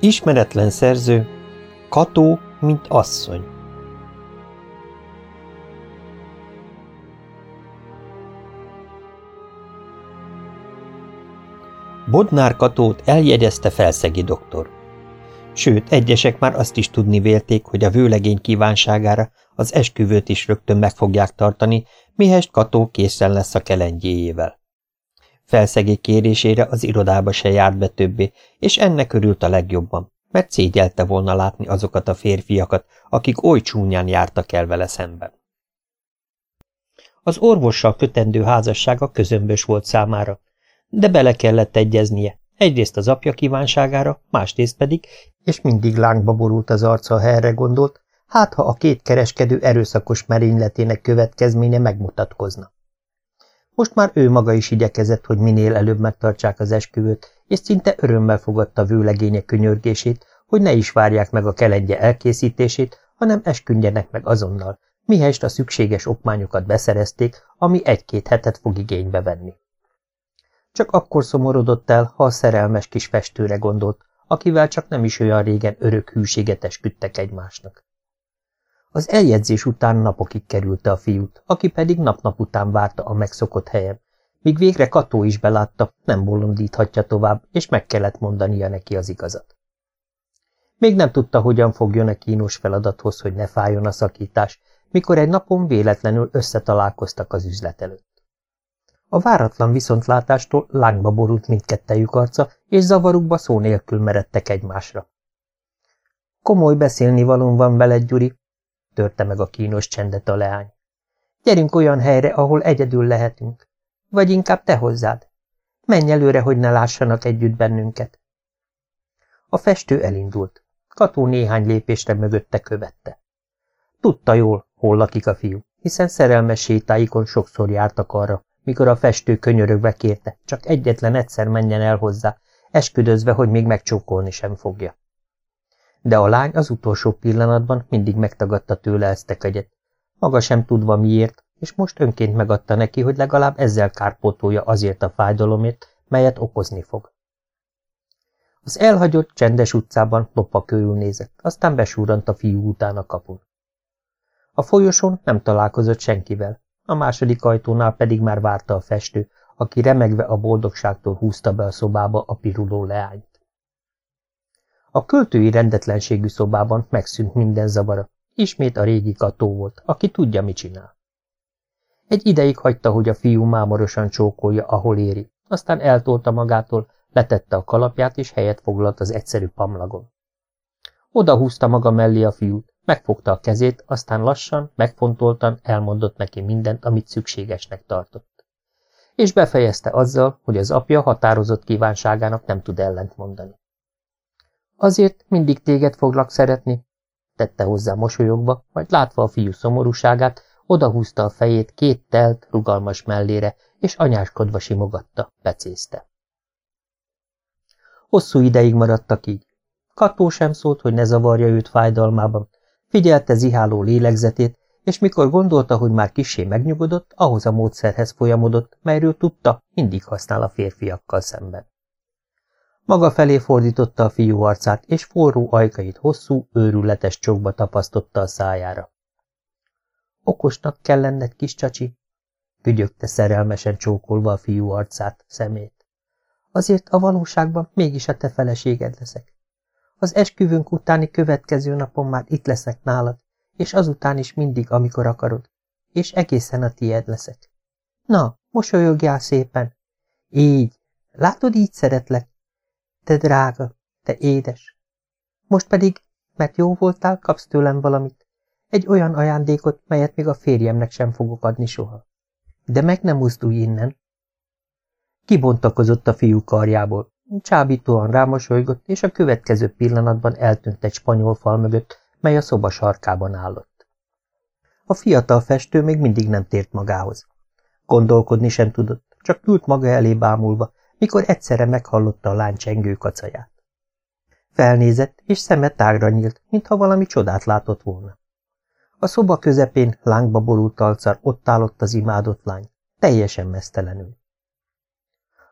Ismeretlen szerző, Kató, mint asszony. Bodnár Katót eljegyezte felszegi doktor. Sőt, egyesek már azt is tudni vélték, hogy a vőlegény kívánságára az esküvőt is rögtön meg fogják tartani, mihest Kató készen lesz a kelendjéjével. Felszegé kérésére az irodába se járt be többé, és ennek örült a legjobban, mert szégyelte volna látni azokat a férfiakat, akik oly csúnyán jártak el vele szemben. Az orvossal kötendő házassága közömbös volt számára, de bele kellett egyeznie, egyrészt az apja kívánságára, másrészt pedig, és mindig lángba borult az arca, ha erre gondolt, hát ha a két kereskedő erőszakos merényletének következménye megmutatkozna. Most már ő maga is igyekezett, hogy minél előbb megtartsák az esküvőt, és szinte örömmel fogadta vőlegénye könyörgését, hogy ne is várják meg a kelendje elkészítését, hanem esküdjenek meg azonnal, mihelyest a szükséges okmányokat beszerezték, ami egy-két hetet fog igénybe venni. Csak akkor szomorodott el, ha a szerelmes kis festőre gondolt, akivel csak nem is olyan régen örök hűséget esküdtek egymásnak. Az eljegyzés után napokig kerülte a fiút, aki pedig nap-nap után várta a megszokott helyen, míg végre Kató is belátta, nem bolondíthatja tovább, és meg kellett mondania neki az igazat. Még nem tudta, hogyan fogjon a kínos feladathoz, hogy ne fájjon a szakítás, mikor egy napon véletlenül összetalálkoztak az üzlet előtt. A váratlan viszontlátástól lángba borult mindkettejük arca, és zavarukba szó nélkül meredtek egymásra. Komoly beszélni valón van veled, Gyuri, törte meg a kínos csendet a leány. Gyerünk olyan helyre, ahol egyedül lehetünk. Vagy inkább te hozzád. Menj előre, hogy ne lássanak együtt bennünket. A festő elindult. Kató néhány lépésre mögötte követte. Tudta jól, hol lakik a fiú, hiszen szerelmes sétáikon sokszor jártak arra, mikor a festő könyörögve kérte, csak egyetlen egyszer menjen el hozzá, esküdözve, hogy még megcsókolni sem fogja. De a lány az utolsó pillanatban mindig megtagadta tőle ezt a kegyet, maga sem tudva miért, és most önként megadta neki, hogy legalább ezzel kárpótolja azért a fájdalomért, melyet okozni fog. Az elhagyott, csendes utcában lopva körül nézett, aztán besúrant a fiú után a kapun. A folyosón nem találkozott senkivel, a második ajtónál pedig már várta a festő, aki remegve a boldogságtól húzta be a szobába a piruló leányt. A költői rendetlenségű szobában megszűnt minden zavara. Ismét a régi kató volt, aki tudja, mit csinál. Egy ideig hagyta, hogy a fiú mámorosan csókolja, ahol éri, aztán eltolta magától, letette a kalapját, és helyet foglalt az egyszerű pamlagon. Oda húzta maga mellé a fiút, megfogta a kezét, aztán lassan, megfontoltan elmondott neki mindent, amit szükségesnek tartott. És befejezte azzal, hogy az apja határozott kívánságának nem tud ellent mondani. Azért mindig téged foglak szeretni, tette hozzá mosolyogva, majd látva a fiú szomorúságát, odahúzta a fejét két telt, rugalmas mellére, és anyáskodva simogatta, becézte. Hosszú ideig maradtak így. Kató sem szólt, hogy ne zavarja őt fájdalmában, figyelte ziháló lélegzetét, és mikor gondolta, hogy már kisé megnyugodott, ahhoz a módszerhez folyamodott, melyről tudta, mindig használ a férfiakkal szemben. Maga felé fordította a fiú arcát, és forró ajkait hosszú, őrületes csókba tapasztotta a szájára. Okosnak kell lenned, kis csacsi, gügyögte szerelmesen csókolva a fiú arcát, szemét. Azért a valóságban mégis a te feleséged leszek. Az esküvőnk utáni következő napon már itt leszek nálad, és azután is mindig, amikor akarod, és egészen a tied leszek. Na, mosolyogjál szépen. Így, látod, így szeretlek, te drága, te édes. Most pedig, mert jó voltál, kapsz tőlem valamit. Egy olyan ajándékot, melyet még a férjemnek sem fogok adni soha. De meg nem mozdulj innen. Kibontakozott a fiú karjából. Csábítóan rámosolygott, és a következő pillanatban eltűnt egy spanyol fal mögött, mely a szoba sarkában állott. A fiatal festő még mindig nem tért magához. Gondolkodni sem tudott, csak ült maga elé bámulva, mikor egyszerre meghallotta a lány csengő kacaját. Felnézett, és szeme tágra nyílt, mintha valami csodát látott volna. A szoba közepén lángba borult alcar ott állott az imádott lány, teljesen mesztelenül.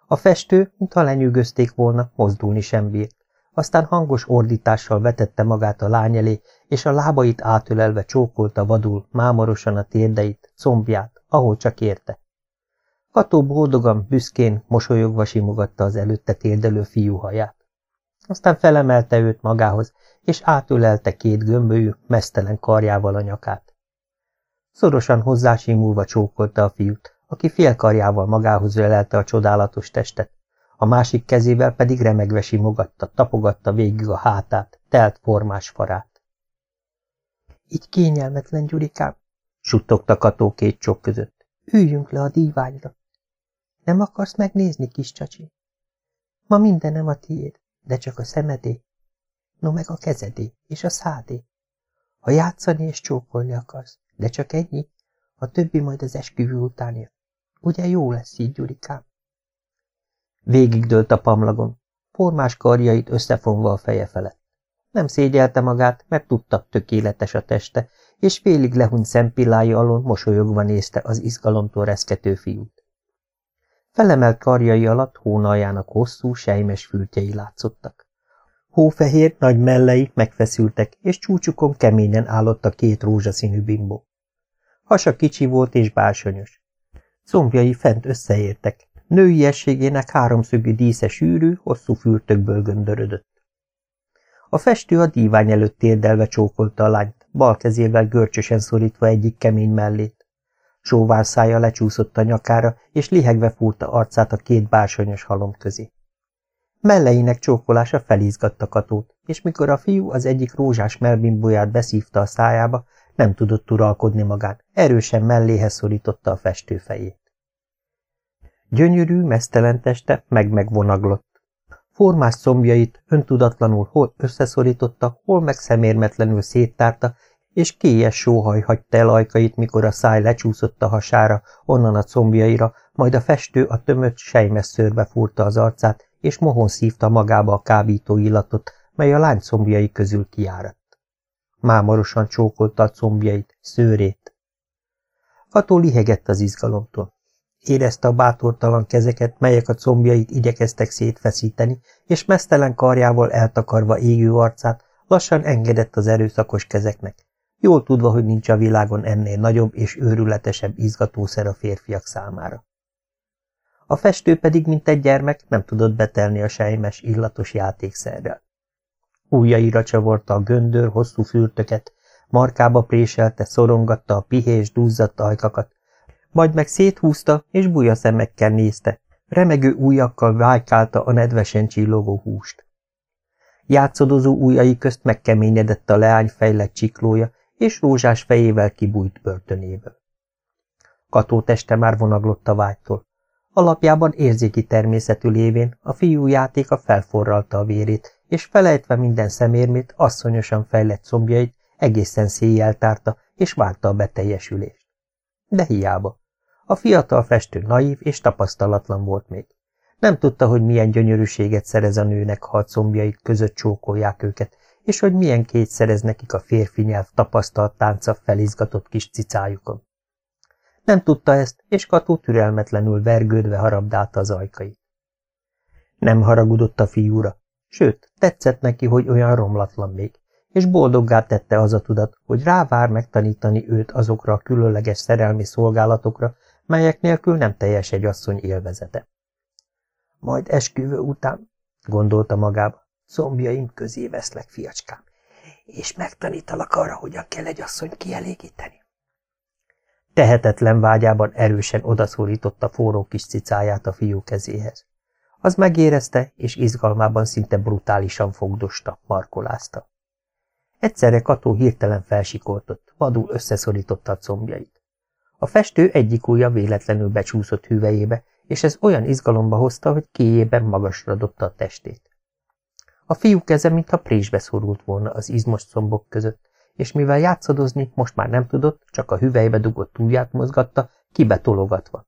A festő, mintha lenyűgözték volna, mozdulni sem bírt. aztán hangos ordítással vetette magát a lány elé, és a lábait átölelve csókolta vadul, mámorosan a térdeit, combját, ahol csak érte. Kató boldogan, büszkén, mosolyogva simogatta az előtte térdelő fiú haját. Aztán felemelte őt magához, és átölelte két gömbölyű, mesztelen karjával a nyakát. Szorosan hozzásimulva csókolta a fiút, aki félkarjával magához ölelte a csodálatos testet, a másik kezével pedig remegve simogatta, tapogatta végig a hátát, telt formás farát. Így kényelmetlen, Gyurikám, suttogta Kató két csok között. Üljünk le a díványra. Nem akarsz megnézni, kis csacsi? Ma mindenem a tiéd, de csak a szemedé. No meg a kezedé és a szádé. Ha játszani és csókolni akarsz, de csak ennyi, a többi majd az esküvő után jön. Ugye jó lesz így, Gyurikám? Végigdőlt a pamlagon, formás karjait összefonva a feje felett. Nem szégyelte magát, mert tudta, tökéletes a teste, és félig lehunyt szempillái alól mosolyogva nézte az izgalomtól reszkető fiút. Felemelt karjai alatt hónaljának hosszú, sejmes fültjei látszottak. Hófehér, nagy mellei megfeszültek, és csúcsukon keményen állott a két rózsaszínű bimbó. Hasa kicsi volt és bársonyos. Combjai fent összeértek, nőiességének háromszögű dísze sűrű, hosszú fürtökből göndörödött. A festő a dívány előtt térdelve csókolta a lányt, bal kezével görcsösen szorítva egyik kemény mellét. Sóvár szája lecsúszott a nyakára, és lihegve fúrta arcát a két bársonyos halom közé. Melleinek csókolása felizgatta Katót, és mikor a fiú az egyik rózsás melbimbóját beszívta a szájába, nem tudott uralkodni magán, erősen melléhez szorította a festő fejét. Gyönyörű, mesztelen teste meg-megvonaglott. Formás szombjait öntudatlanul hol összeszorította, hol meg szemérmetlenül széttárta, és kélyes sóhaj hagyta el ajkait, mikor a száj lecsúszott a hasára, onnan a combjaira, majd a festő a tömött sejmes szőrbe fúrta az arcát, és mohon szívta magába a kábító illatot, mely a lány combjai közül kiáradt. Mámorosan csókolta a combjait, szőrét. Kató lihegett az izgalomtól. Érezte a bátortalan kezeket, melyek a combjait igyekeztek szétfeszíteni, és mesztelen karjával eltakarva égő arcát, lassan engedett az erőszakos kezeknek, jól tudva, hogy nincs a világon ennél nagyobb és őrületesebb izgatószer a férfiak számára. A festő pedig, mint egy gyermek, nem tudott betelni a sejmes, illatos játékszerrel. Újjaira csavarta a göndör, hosszú fürtöket, markába préselte, szorongatta a pihés, duzzadt ajkakat, majd meg széthúzta, és buja szemekkel nézte, remegő ujjakkal vájkálta a nedvesen csillogó húst. Játszodozó ujjai közt megkeményedett a leány fejlett csiklója, és rózsás fejével kibújt börtönéből. Kató teste már vonaglott a vágytól. Alapjában érzéki természetű lévén a fiú játéka felforralta a vérét, és felejtve minden szemérmét, asszonyosan fejlett szombjait egészen széjjel tárta, és várta a beteljesülést. De hiába. A fiatal festő naív és tapasztalatlan volt még. Nem tudta, hogy milyen gyönyörűséget szerez a nőnek, ha a között csókolják őket, és hogy milyen két szerez nekik a férfi nyelv tapasztalt tánca felizgatott kis cicájukon. Nem tudta ezt, és Kató türelmetlenül vergődve harabdálta az ajkait. Nem haragudott a fiúra, sőt, tetszett neki, hogy olyan romlatlan még, és boldoggá tette az a tudat, hogy rávár megtanítani őt azokra a különleges szerelmi szolgálatokra, melyek nélkül nem teljes egy asszony élvezete. Majd esküvő után, gondolta magába, szombjaim közé veszlek, fiacskám, és megtanítalak arra, hogyan kell egy asszonyt kielégíteni. Tehetetlen vágyában erősen odaszólította forró kis cicáját a fiú kezéhez. Az megérezte, és izgalmában szinte brutálisan fogdosta, markolázta. Egyszerre Kató hirtelen felsikoltott, vadul összeszorította a combjait. A festő egyik ujja véletlenül becsúszott hüvelyébe, és ez olyan izgalomba hozta, hogy kéjében magasra dobta a testét. A fiú keze, mintha présbe szorult volna az izmos szombok között, és mivel játszadozni most már nem tudott, csak a hüvelybe dugott ujját mozgatta, kibetologatva.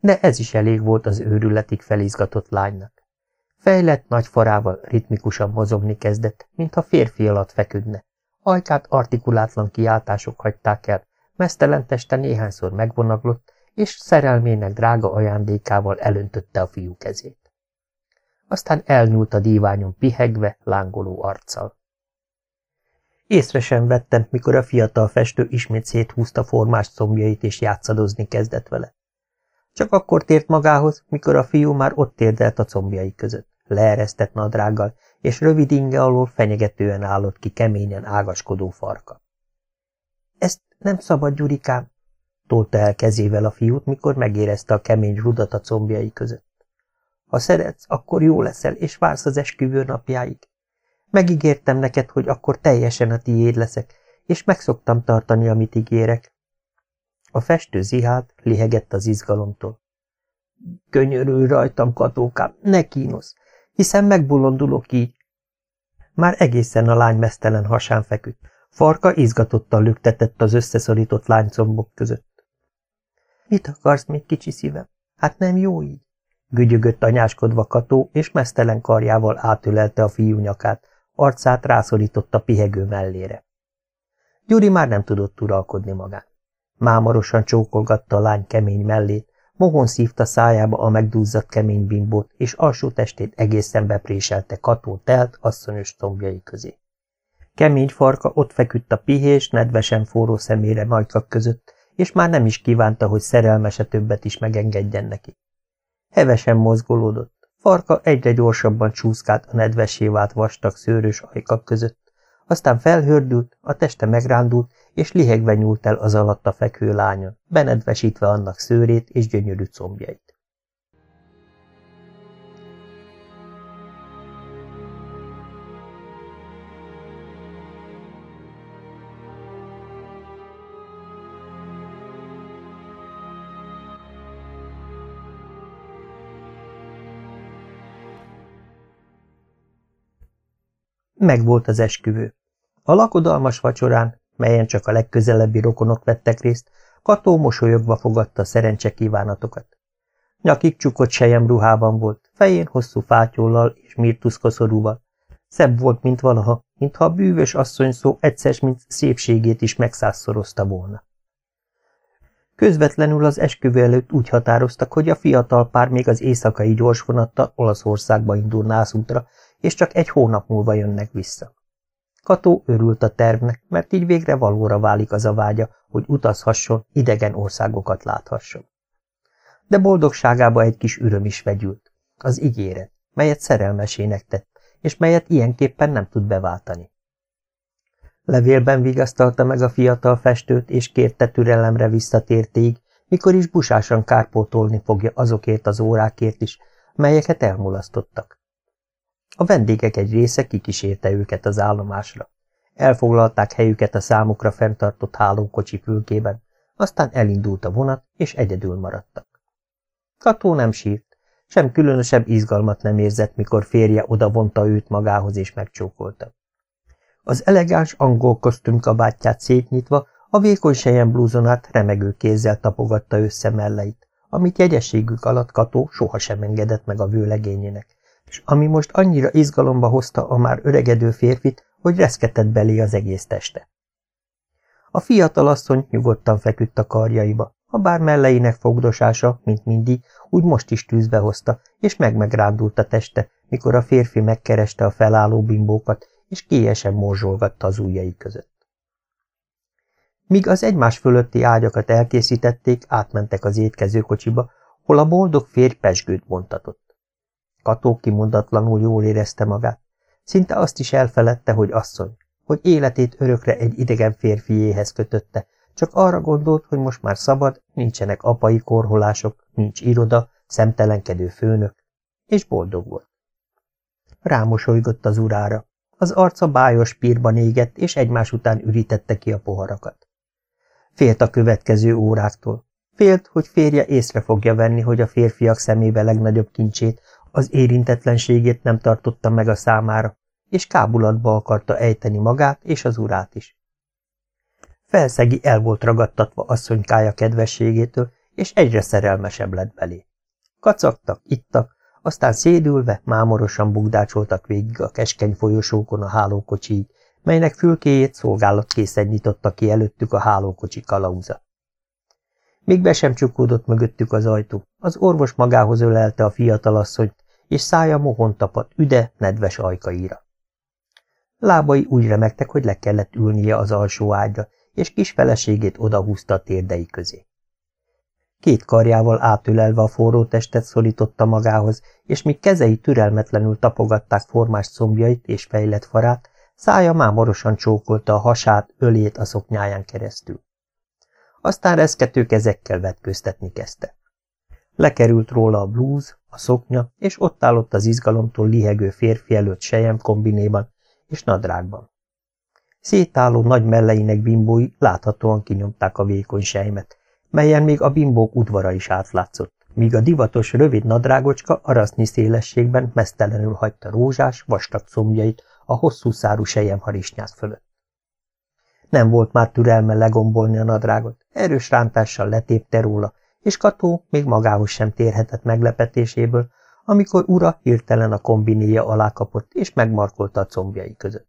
De ez is elég volt az őrületig felizgatott lánynak. Fejlett nagy farával ritmikusan mozogni kezdett, mintha férfi alatt feküdne. Ajkát artikulátlan kiáltások hagyták el, mesztelen teste néhányszor megvonaglott, és szerelmének drága ajándékával elöntötte a fiú kezét. Aztán elnyúlt a díványon pihegve, lángoló arccal. Észre sem vettem, mikor a fiatal festő ismét széthúzta formás combjait és játszadozni kezdett vele. Csak akkor tért magához, mikor a fiú már ott térdelt a combjai között, leeresztett nadrággal, és rövid inge alól fenyegetően állott ki keményen ágaskodó farka. – Ezt nem szabad, Gyurikám! – tolta el kezével a fiút, mikor megérezte a kemény rudat a combjai között. – Ha szeretsz, akkor jó leszel, és vársz az esküvő napjáig. Megígértem neked, hogy akkor teljesen a tiéd leszek, és megszoktam tartani, amit ígérek. A festő zihált, lihegett az izgalomtól. Könyörülj rajtam, katókám, ne kínosz, hiszen megbulondulok így. Már egészen a lány mesztelen hasán feküdt, farka izgatottan lüktetett az összeszorított lánycombok között. Mit akarsz még, kicsi szívem? Hát nem jó így? Gügyögött anyáskodva Kató, és mesztelen karjával átülelte a fiú nyakát, arcát rászorította pihegő mellére. Gyuri már nem tudott uralkodni magán. Mámorosan csókolgatta a lány kemény mellét, mohon szívta szájába a megdúzzadt kemény bimbót, és alsó testét egészen bepréselte Kató telt, asszonyos combjai közé. Kemény farka ott feküdt a pihés, nedvesen forró szemére majkak között, és már nem is kívánta, hogy szerelmese többet is megengedjen neki. Hevesen mozgolódott, Farka egyre gyorsabban csúszkált a nedvessé vált vastag szőrös ajkak között, aztán felhördült, a teste megrándult, és lihegve nyúlt el az alatta fekvő lányon, benedvesítve annak szőrét és gyönyörű combjait. Megvolt az esküvő. A lakodalmas vacsorán, melyen csak a legközelebbi rokonok vettek részt, Kató mosolyogva fogadta szerencse kívánatokat. Nyakig csukott sejem ruhában volt, fején hosszú fátyollal és mirtuszkoszorúval. Szebb volt, mint valaha, mintha a bűvös asszony szó egyszer, mint szépségét is megszázszorozta volna. Közvetlenül az esküvő előtt úgy határoztak, hogy a fiatal pár még az éjszakai gyorsvonattal Olaszországba indul nászútra, és csak egy hónap múlva jönnek vissza. Kató örült a tervnek, mert így végre valóra válik az a vágya, hogy utazhasson, idegen országokat láthasson. De boldogságába egy kis üröm is vegyült, az ígéret, melyet szerelmesének tett, és melyet ilyenképpen nem tud beváltani. Levélben vigasztalta meg a fiatal festőt, és kérte türelemre visszatértéig, mikor is busásan kárpótolni fogja azokért az órákért is, melyeket elmulasztottak. A vendégek egy része kikísérte őket az állomásra. Elfoglalták helyüket a számukra fenntartott hálókocsi fülkében, aztán elindult a vonat, és egyedül maradtak. Kató nem sírt, sem különösebb izgalmat nem érzett, mikor férje odavonta őt magához és megcsókolta. Az elegáns angol kosztümkabátját szétnyitva, a vékony sejem blúzonát remegő kézzel tapogatta össze melleit, amit jegyességük alatt Kató sohasem engedett meg a vőlegényének, és ami most annyira izgalomba hozta a már öregedő férfit, hogy reszketett belé az egész teste. A fiatal asszony nyugodtan feküdt a karjaiba, a bár melleinek fogdosása, mint mindig, úgy most is tűzbe hozta, és meg-megrándult a teste, mikor a férfi megkereste a felálló bimbókat, és kélyesen morzsolgatta az ujjai között. Míg az egymás fölötti ágyakat elkészítették, átmentek az étkezőkocsiba, hol a boldog férj pesgőt bontatott. Kató kimondatlanul jól érezte magát. Szinte azt is elfeledte, hogy asszony, hogy életét örökre egy idegen férfiéhez kötötte, csak arra gondolt, hogy most már szabad, nincsenek apai korholások, nincs iroda, szemtelenkedő főnök, és boldog volt. Rámosolygott az urára. Az arca bájos pírban égett, és egymás után ürítette ki a poharakat. Félt a következő óráktól. Félt, hogy férje észre fogja venni, hogy a férfiak szemébe legnagyobb kincsét, az érintetlenségét nem tartotta meg a számára, és kábulatba akarta ejteni magát és az urát is. Felszegi el volt ragadtatva asszonykája kedvességétől, és egyre szerelmesebb lett belé. Kacagtak, ittak, aztán szédülve, mámorosan bugdácsoltak végig a keskeny folyosókon a hálókocsiig, melynek fülkéjét szolgálatkészen nyitotta ki előttük a hálókocsi kalauza. Még be sem csukódott mögöttük az ajtó, az orvos magához ölelte a fiatalasszonyt, és szája mohon tapadt üde, nedves ajkaira. Lábai úgy remektek, hogy le kellett ülnie az alsó ágyra, és kis feleségét odahúzta a térdei közé. Két karjával átülelve a forró testet szorította magához, és míg kezei türelmetlenül tapogatták formás combjait és fejlett farát, szája mámorosan csókolta a hasát, ölét a szoknyáján keresztül. Aztán reszkető kezekkel vetköztetni kezdte. Lekerült róla a blúz, a szoknya, és ott állott az izgalomtól lihegő férfi előtt sejem kombinéban és nadrágban. Szétálló nagy melleinek bimbói láthatóan kinyomták a vékony sejmet, melyen még a bimbók udvara is átlátszott, míg a divatos rövid nadrágocska arasznyi szélességben mesztelenül hagyta rózsás, vastag combjait a hosszú szárú harisnyák fölött. Nem volt már türelme legombolni a nadrágot, erős rántással letépte róla, és Kató még magához sem térhetett meglepetéséből, amikor ura hirtelen a kombinéja alá kapott, és megmarkolta a combjai között.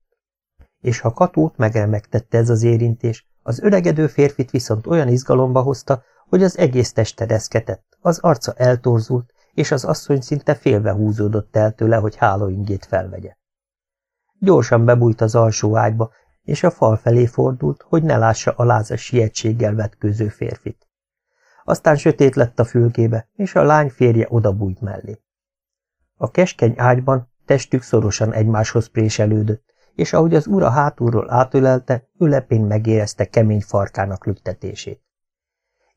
És ha Katót megremegtette ez az érintés, az öregedő férfit viszont olyan izgalomba hozta, hogy az egész teste reszketett, az arca eltorzult, és az asszony szinte félve húzódott el tőle, hogy hálóingét felvegye. Gyorsan bebújt az alsó ágyba, és a fal felé fordult, hogy ne lássa a lázas sietséggel vetkőző férfit. Aztán sötét lett a fülkébe, és a lány férje odabújt mellé. A keskeny ágyban testük szorosan egymáshoz préselődött, és ahogy az ura hátulról átölelte, ülepén megérezte kemény farkának lüktetését.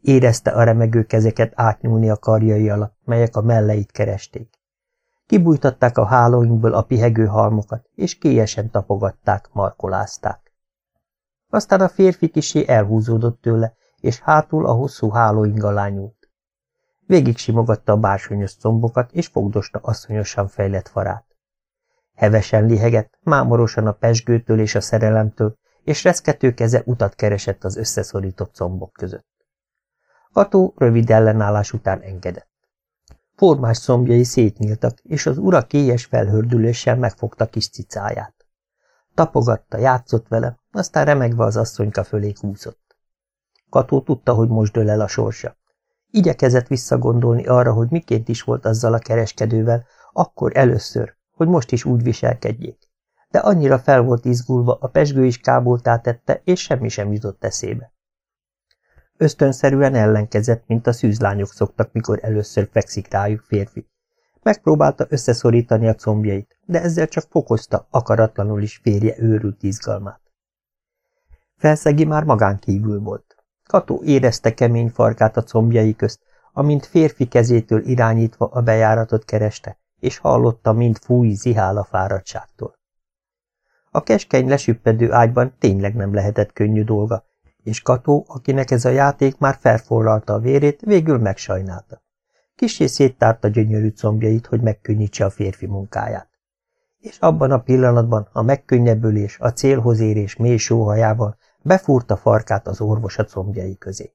Érezte a remegő kezeket átnyúlni a karjai alatt, melyek a melleit keresték. Kibújtatták a hálóinkból a pihegő halmokat, és kélyesen tapogatták, markolázták. Aztán a férfi kisé elhúzódott tőle, és hátul a hosszú hálóing alá nyúlt. Végig simogatta a bársonyos combokat, és fogdosta asszonyosan fejlett farát. Hevesen lihegett, mámorosan a pesgőtől és a szerelemtől, és reszkető keze utat keresett az összeszorított combok között. Kató rövid ellenállás után engedett. Formás szombjai szétnyíltak, és az ura kélyes felhördüléssel megfogta kis cicáját. Tapogatta, játszott vele, aztán remegve az asszonyka fölé kúszott. Kató tudta, hogy most dől el a sorsa. Igyekezett visszagondolni arra, hogy miként is volt azzal a kereskedővel, akkor először, hogy most is úgy viselkedjék. De annyira fel volt izgulva, a pesgő is káboltá tette, és semmi sem jutott eszébe. Ösztönszerűen ellenkezett, mint a szűzlányok szoktak, mikor először fekszik rájuk férfi. Megpróbálta összeszorítani a combjait, de ezzel csak fokozta akaratlanul is férje őrült izgalmát. Felszegi már magán kívül volt. Kató érezte kemény farkát a combjai közt, amint férfi kezétől irányítva a bejáratot kereste, és hallotta, mint fúj, zihál a fáradtságtól. A keskeny lesüppedő ágyban tényleg nem lehetett könnyű dolga, és Kató, akinek ez a játék már felforralta a vérét, végül megsajnálta. Kissé széttárta gyönyörű combjait, hogy megkönnyítse a férfi munkáját. És abban a pillanatban a megkönnyebbülés, a célhoz érés mély sóhajával befúrta farkát az orvos a combjai közé.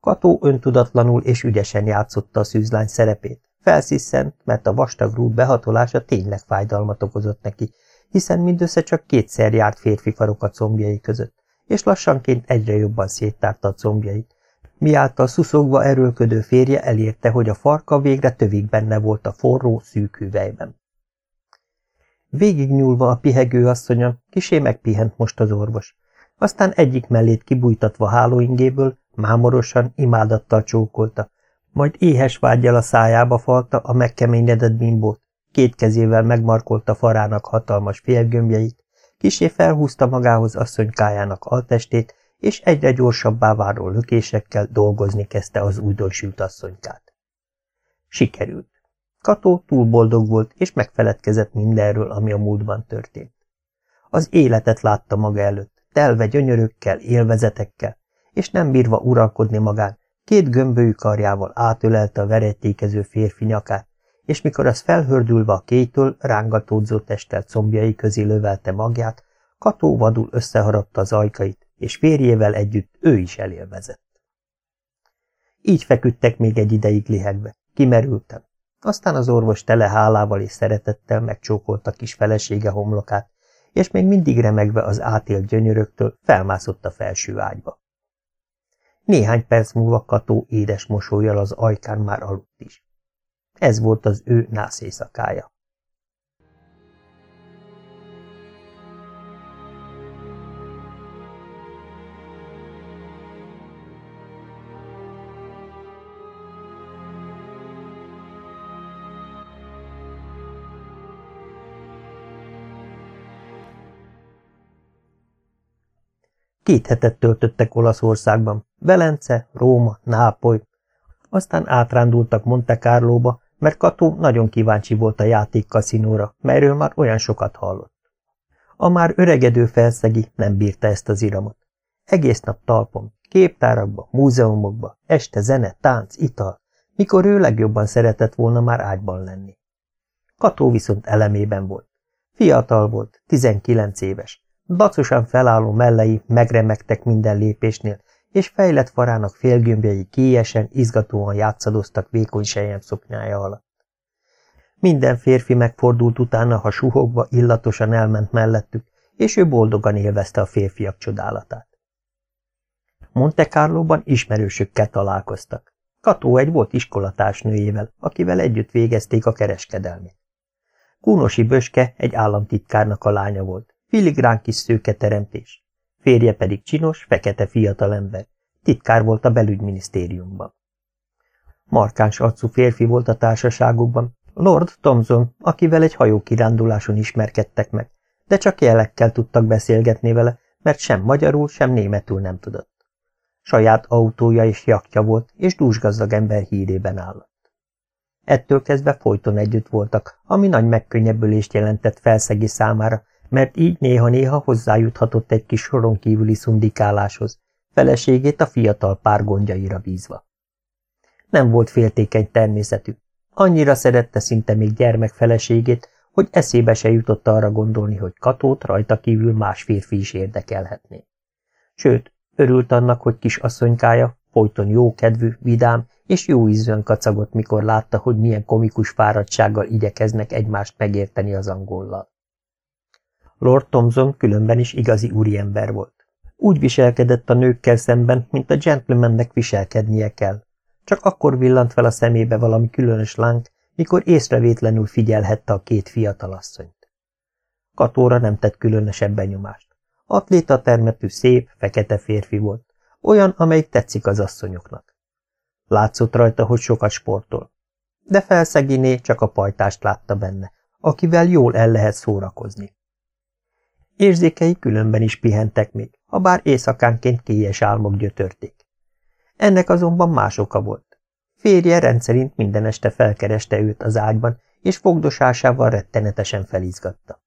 Kató öntudatlanul és ügyesen játszotta a szűzlány szerepét, Felsziszent, mert a vastag rút behatolása tényleg fájdalmat okozott neki, hiszen mindössze csak kétszer járt férfi farok a combjai között, és lassanként egyre jobban széttárta a combjait, miáltal szuszogva erőlködő férje elérte, hogy a farka végre tövig benne volt a forró, szűk hüvelyben. Végig nyúlva a pihegő asszonya, kisé megpihent most az orvos. Aztán egyik mellét kibújtatva hálóingéből, mámorosan, imádattal csókolta, majd éhes vágyjal a szájába falta a megkeményedett bimbót, két kezével megmarkolta farának hatalmas félgömbjeit, kisé felhúzta magához asszonykájának altestét, és egyre gyorsabbá váró lökésekkel dolgozni kezdte az újdonsült asszonykát. Sikerült. Kató túl boldog volt, és megfeledkezett mindenről, ami a múltban történt. Az életet látta maga előtt, telve gyönyörökkel, élvezetekkel, és nem bírva uralkodni magán, Két gömbölyű karjával átölelte a veretékező férfi nyakát, és mikor az felhördülve a kétől rángatódzó testtel combjai közé lövelte magját, Kató vadul összeharapta az ajkait, és férjével együtt ő is elélvezett. Így feküdtek még egy ideig lihegve, kimerültem. Aztán az orvos tele hálával és szeretettel megcsókolta kis felesége homlokát, és még mindig remegve az átélt gyönyöröktől felmászott a felső ágyba. Néhány perc múlva Kató édes mosolyjal az ajkán már aludt is. Ez volt az ő nász éjszakája. Két hetet töltöttek Olaszországban, Velence, Róma, Nápoly, aztán átrándultak Monte Carlóba, mert Kató nagyon kíváncsi volt a játékkaszinóra, melyről már olyan sokat hallott. A már öregedő felszegi nem bírta ezt az iramot. Egész nap talpon, képtárakba, múzeumokba, este zene, tánc, ital, mikor ő legjobban szeretett volna már ágyban lenni. Kató viszont elemében volt. Fiatal volt, tizenkilenc éves, Dacosan felálló mellei megremegtek minden lépésnél, és fejlett farának félgömbjei kélyesen, izgatóan játszadoztak vékony sejem szoknyája alatt. Minden férfi megfordult utána, ha suhogva, illatosan elment mellettük, és ő boldogan élvezte a férfiak csodálatát. Monte Carlo-ban ismerősökkel találkoztak. Kató egy volt iskolatársnőjével, akivel együtt végezték a kereskedelmét. Kúnosi Böske egy államtitkárnak a lánya volt, filigrán kis szőke teremtés. Férje pedig csinos, fekete fiatalember. Titkár volt a belügyminisztériumban. Markáns arcú férfi volt a társaságukban, Lord Thomson, akivel egy hajókiránduláson ismerkedtek meg, de csak jelekkel tudtak beszélgetni vele, mert sem magyarul, sem németül nem tudott. Saját autója és jaktja volt, és dúsgazdag ember hírében állott. Ettől kezdve folyton együtt voltak, ami nagy megkönnyebbülést jelentett felszegi számára, mert így néha-néha hozzájuthatott egy kis soron kívüli szundikáláshoz, feleségét a fiatal pár gondjaira bízva. Nem volt féltékeny természetű. Annyira szerette szinte még gyermek feleségét, hogy eszébe se jutott arra gondolni, hogy Katót rajta kívül más férfi is érdekelhetné. Sőt, örült annak, hogy kis asszonykája folyton jókedvű, vidám és jó ízűen kacagott, mikor látta, hogy milyen komikus fáradtsággal igyekeznek egymást megérteni az angollal. Lord Thomson különben is igazi úriember volt. Úgy viselkedett a nőkkel szemben, mint a gentlemannek viselkednie kell. Csak akkor villant fel a szemébe valami különös láng, mikor észrevétlenül figyelhette a két fiatalasszonyt. Katóra nem tett különösebb benyomást. Atléta termetű szép, fekete férfi volt, olyan, amelyik tetszik az asszonyoknak. Látszott rajta, hogy sokat sportol. De felszeginé csak a pajtást látta benne, akivel jól el lehet szórakozni. Érzékei különben is pihentek még, ha bár éjszakánként kélyes álmok gyötörték. Ennek azonban más oka volt. Férje rendszerint minden este felkereste őt az ágyban, és fogdosásával rettenetesen felizgatta.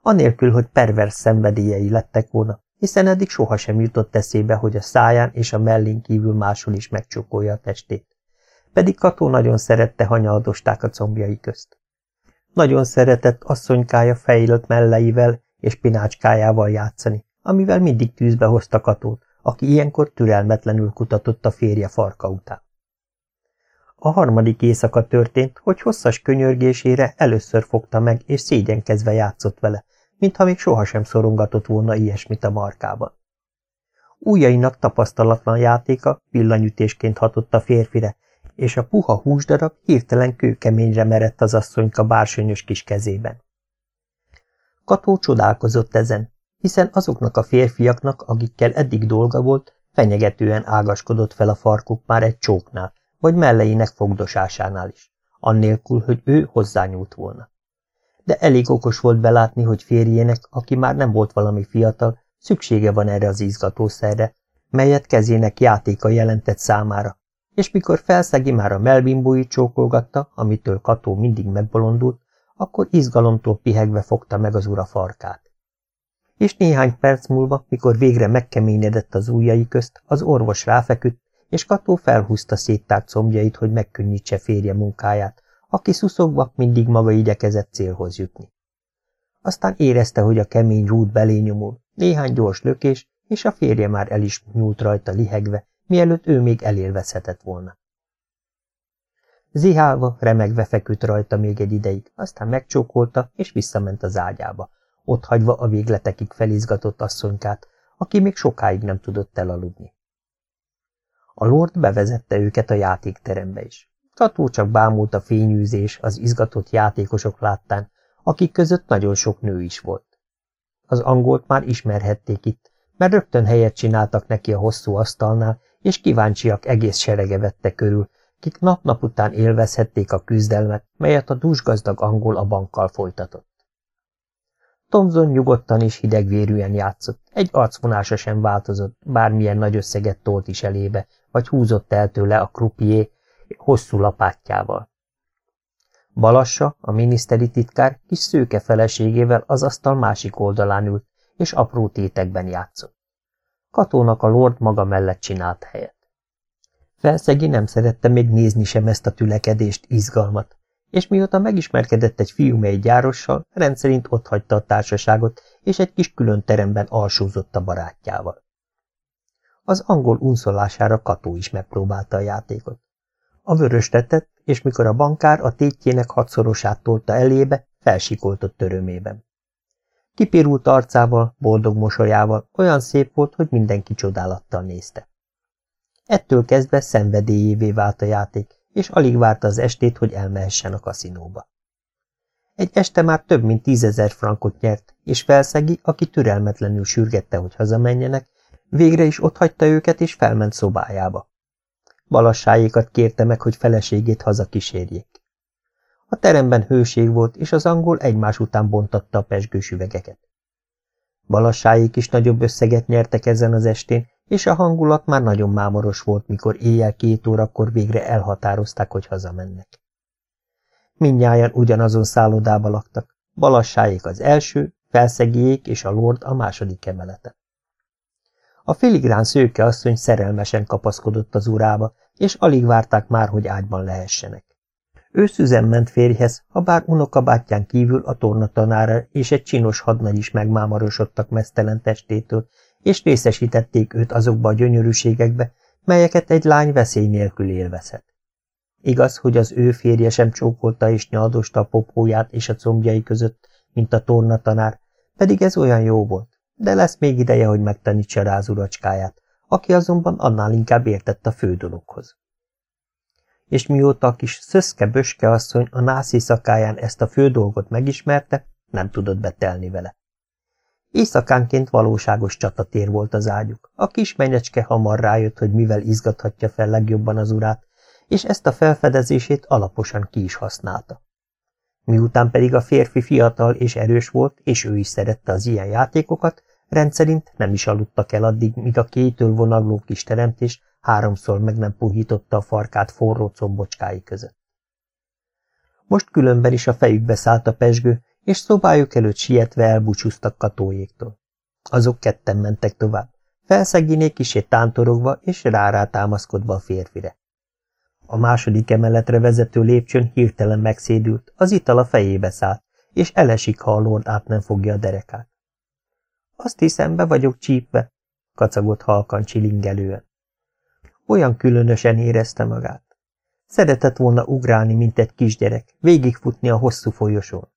Anélkül, hogy pervers szenvedélyei lettek volna, hiszen eddig sohasem jutott eszébe, hogy a száján és a mellén kívül máshol is megcsókolja a testét. Pedig Kató nagyon szerette hanyaldosták a combjai közt. Nagyon szeretett asszonykája fejlött melleivel és pinácskájával játszani, amivel mindig tűzbe hozta Katót, aki ilyenkor türelmetlenül kutatott a férje farka után. A harmadik éjszaka történt, hogy hosszas könyörgésére először fogta meg, és szégyenkezve játszott vele, mintha még sohasem szorongatott volna ilyesmit a markában. Újjainak tapasztalatlan játéka villanyütésként hatott a férfire, és a puha húsdarab hirtelen kőkeményre merett az asszonyka bársonyos kis kezében. Kató csodálkozott ezen, hiszen azoknak a férfiaknak, akikkel eddig dolga volt, fenyegetően ágaskodott fel a farkuk már egy csóknál, vagy melleinek fogdosásánál is, annélkül, hogy ő hozzányúlt volna. De elég okos volt belátni, hogy férjének, aki már nem volt valami fiatal, szüksége van erre az izgatószerre, melyet kezének játéka jelentett számára, és mikor felszegi már a melbimbóit csókolgatta, amitől Kató mindig megbolondult, akkor izgalomtól pihegve fogta meg az ura farkát. És néhány perc múlva, mikor végre megkeményedett az ujjai közt, az orvos ráfeküdt, és Kató felhúzta széttárt combjait, hogy megkönnyítse férje munkáját, aki szuszogva mindig maga igyekezett célhoz jutni. Aztán érezte, hogy a kemény rút belé nyomul, néhány gyors lökés, és a férje már el is nyúlt rajta lihegve, mielőtt ő még elélvezhetett volna. Zihálva, remegve feküdt rajta még egy ideig, aztán megcsókolta, és visszament az ágyába, ott hagyva a végletekig felizgatott asszonykát, aki még sokáig nem tudott elaludni. A lord bevezette őket a játékterembe is. Kató csak bámult a fényűzés az izgatott játékosok láttán, akik között nagyon sok nő is volt. Az angolt már ismerhették itt, mert rögtön helyet csináltak neki a hosszú asztalnál, és kíváncsiak egész serege vette körül, kik nap-nap után élvezhették a küzdelmet, melyet a dúsgazdag angol a bankkal folytatott. Thomson nyugodtan és hidegvérűen játszott, egy arcvonása sem változott, bármilyen nagy összeget tolt is elébe, vagy húzott el tőle a krupié hosszú lapátjával. Balassa, a miniszteri titkár kis szőke feleségével az asztal másik oldalán ült, és apró tétekben játszott. Katónak a lord maga mellett csinált helyet. Felszegi nem szerette még nézni sem ezt a tülekedést, izgalmat, és mióta megismerkedett egy fiúmely gyárossal, rendszerint otthagyta a társaságot, és egy kis külön teremben alsózott a barátjával. Az angol unszolására Kató is megpróbálta a játékot. A vörös tetett, és mikor a bankár a tétjének hatszorosát tolta elébe, felsikoltott örömében. Kipirult arcával, boldog mosolyával, olyan szép volt, hogy mindenki csodálattal nézte. Ettől kezdve szenvedélyévé vált a játék, és alig várta az estét, hogy elmehessen a kaszinóba. Egy este már több mint tízezer frankot nyert, és felszegi, aki türelmetlenül sürgette, hogy hazamenjenek, végre is otthagyta őket, és felment szobájába. Balassáékat kérte meg, hogy feleségét hazakísérjék. A teremben hőség volt, és az angol egymás után bontatta a pesgős üvegeket. Balassáék is nagyobb összeget nyertek ezen az estén, és a hangulat már nagyon mámoros volt, mikor éjjel két órakor végre elhatározták, hogy hazamennek. Mindnyájan ugyanazon szállodába laktak, balassáék az első, felszegélyék és a lord a második emelete. A filigrán szőke asszony szerelmesen kapaszkodott az urába, és alig várták már, hogy ágyban lehessenek. Ő szüzen ment férjhez, ha bár unokabátyán kívül a tornatanára és egy csinos hadnagy is megmámarosodtak mesztelen testétől, és részesítették őt azokba a gyönyörűségekbe, melyeket egy lány veszély nélkül élvezhet. Igaz, hogy az ő férje sem csókolta és nyaldosta a popóját és a combjai között, mint a tornatanár, pedig ez olyan jó volt, de lesz még ideje, hogy megtanítsa rá az uracskáját, aki azonban annál inkább értett a fő dologhoz. És mióta a kis szöszke-böske asszony a nászi szakáján ezt a fő dolgot megismerte, nem tudott betelni vele. Éjszakánként valóságos csatatér volt az ágyuk. A kis menyecske hamar rájött, hogy mivel izgathatja fel legjobban az urát, és ezt a felfedezését alaposan ki is használta. Miután pedig a férfi fiatal és erős volt, és ő is szerette az ilyen játékokat, rendszerint nem is aludtak el addig, míg a kétől vonagló kis teremtés háromszor meg nem puhította a farkát forró combocskái között. Most különben is a fejükbe szállt a pesgő, és szobájuk előtt sietve elbúcsúztak katójéktól. Azok ketten mentek tovább, felszeginék kisé tántorogva és rá támaszkodva a férfire. A második emeletre vezető lépcsőn hirtelen megszédült, az ital a fejébe szállt, és elesik, ha a lord át nem fogja a derekát. Azt hiszem, be vagyok csípve, kacagott halkan csilingelően. Olyan különösen érezte magát. Szeretett volna ugrálni, mint egy kisgyerek, végigfutni a hosszú folyosón.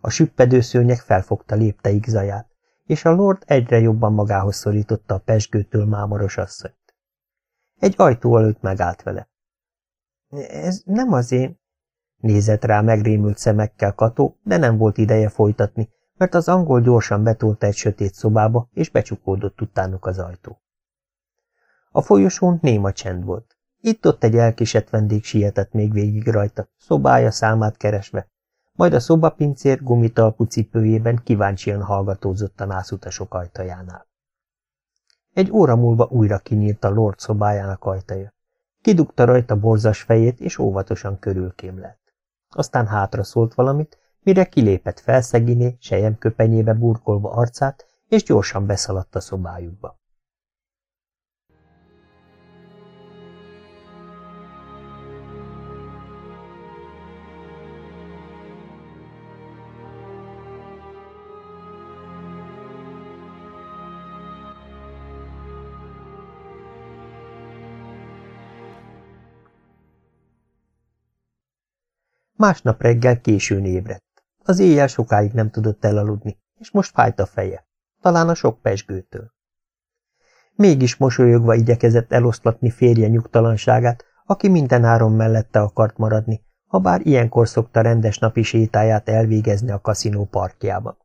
A süppedő szőnyek felfogta lépteik zaját, és a lord egyre jobban magához szorította a pesgőtől mámoros asszonyt. Egy ajtó előtt megállt vele. Ez nem az én... Nézett rá megrémült szemekkel Kató, de nem volt ideje folytatni, mert az angol gyorsan betolta egy sötét szobába, és becsukódott utánuk az ajtó. A folyosón néma csend volt. Itt-ott egy elkisett vendég sietett még végig rajta, szobája számát keresve, majd a szobapincér gumitalpú cipőjében kíváncsian hallgatózott a nászutasok ajtajánál. Egy óra múlva újra kinyílt a lord szobájának ajtaja. Kidugta rajta borzas fejét, és óvatosan körülkémlelt. Aztán hátra szólt valamit, mire kilépett felszeginé, sejemköpenyébe burkolva arcát, és gyorsan beszaladt a szobájukba. Másnap reggel későn ébredt. Az éjjel sokáig nem tudott elaludni, és most fájt a feje, talán a sok pesgőtől. Mégis mosolyogva igyekezett eloszlatni férje nyugtalanságát, aki mindenáron mellette akart maradni, ha bár ilyenkor szokta rendes napi sétáját elvégezni a kaszinó parkjában.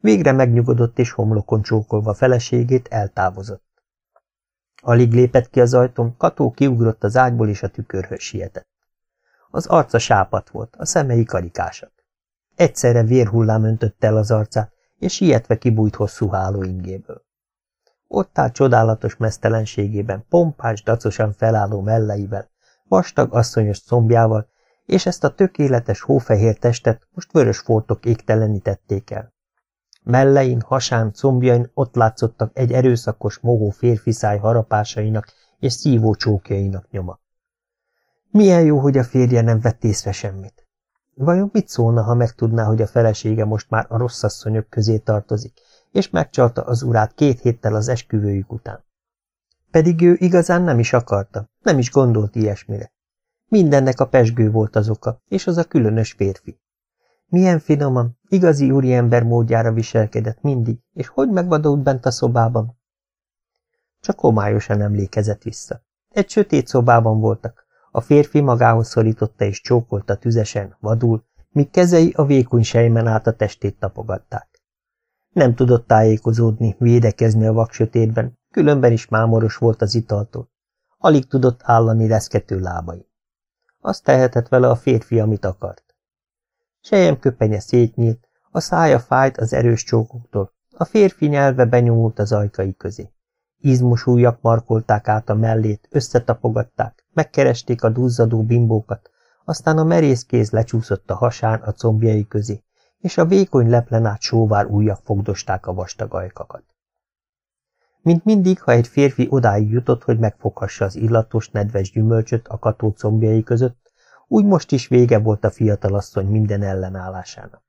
Végre megnyugodott és homlokon csókolva feleségét eltávozott. Alig lépett ki az ajtón, Kató kiugrott az ágyból és a tükörhöz sietett. Az arca sápat volt, a szemei karikásak. Egyszerre vérhullám öntött el az arcát, és sietve kibújt hosszú hálóingéből. Ott áll csodálatos mesztelenségében, pompás, dacosan felálló melleivel, vastag asszonyos szombjával, és ezt a tökéletes hófehér testet most vörös foltok égtelenítették el. Mellein, hasán, combjain ott látszottak egy erőszakos, mohó férfi száj harapásainak és szívó csókjainak nyoma. Milyen jó, hogy a férje nem vett észre semmit. Vajon mit szólna, ha megtudná, hogy a felesége most már a rosszasszonyok közé tartozik, és megcsalta az urát két héttel az esküvőjük után? Pedig ő igazán nem is akarta, nem is gondolt ilyesmire. Mindennek a pesgő volt az oka, és az a különös férfi. Milyen finoman, igazi úriember módjára viselkedett mindig, és hogy megvadult bent a szobában? Csak homályosan emlékezett vissza. Egy sötét szobában voltak, a férfi magához szorította és csókolta tüzesen, vadul, míg kezei a vékony sejmen át a testét tapogatták. Nem tudott tájékozódni, védekezni a vaksötétben, különben is mámoros volt az italtól. Alig tudott állani reszkető lábai. Azt tehetett vele a férfi, amit akart. Sejem köpenye szétnyílt, a szája fájt az erős csókoktól, a férfi nyelve benyomult az ajkai közé. Izmos ujjak markolták át a mellét, összetapogatták, megkeresték a duzzadó bimbókat, aztán a merész kéz lecsúszott a hasán a combjai közé, és a vékony leplen át sóvár ujjak fogdosták a vastag ajkakat. Mint mindig, ha egy férfi odáig jutott, hogy megfoghassa az illatos, nedves gyümölcsöt a kató combjai között, úgy most is vége volt a fiatalasszony minden ellenállásának.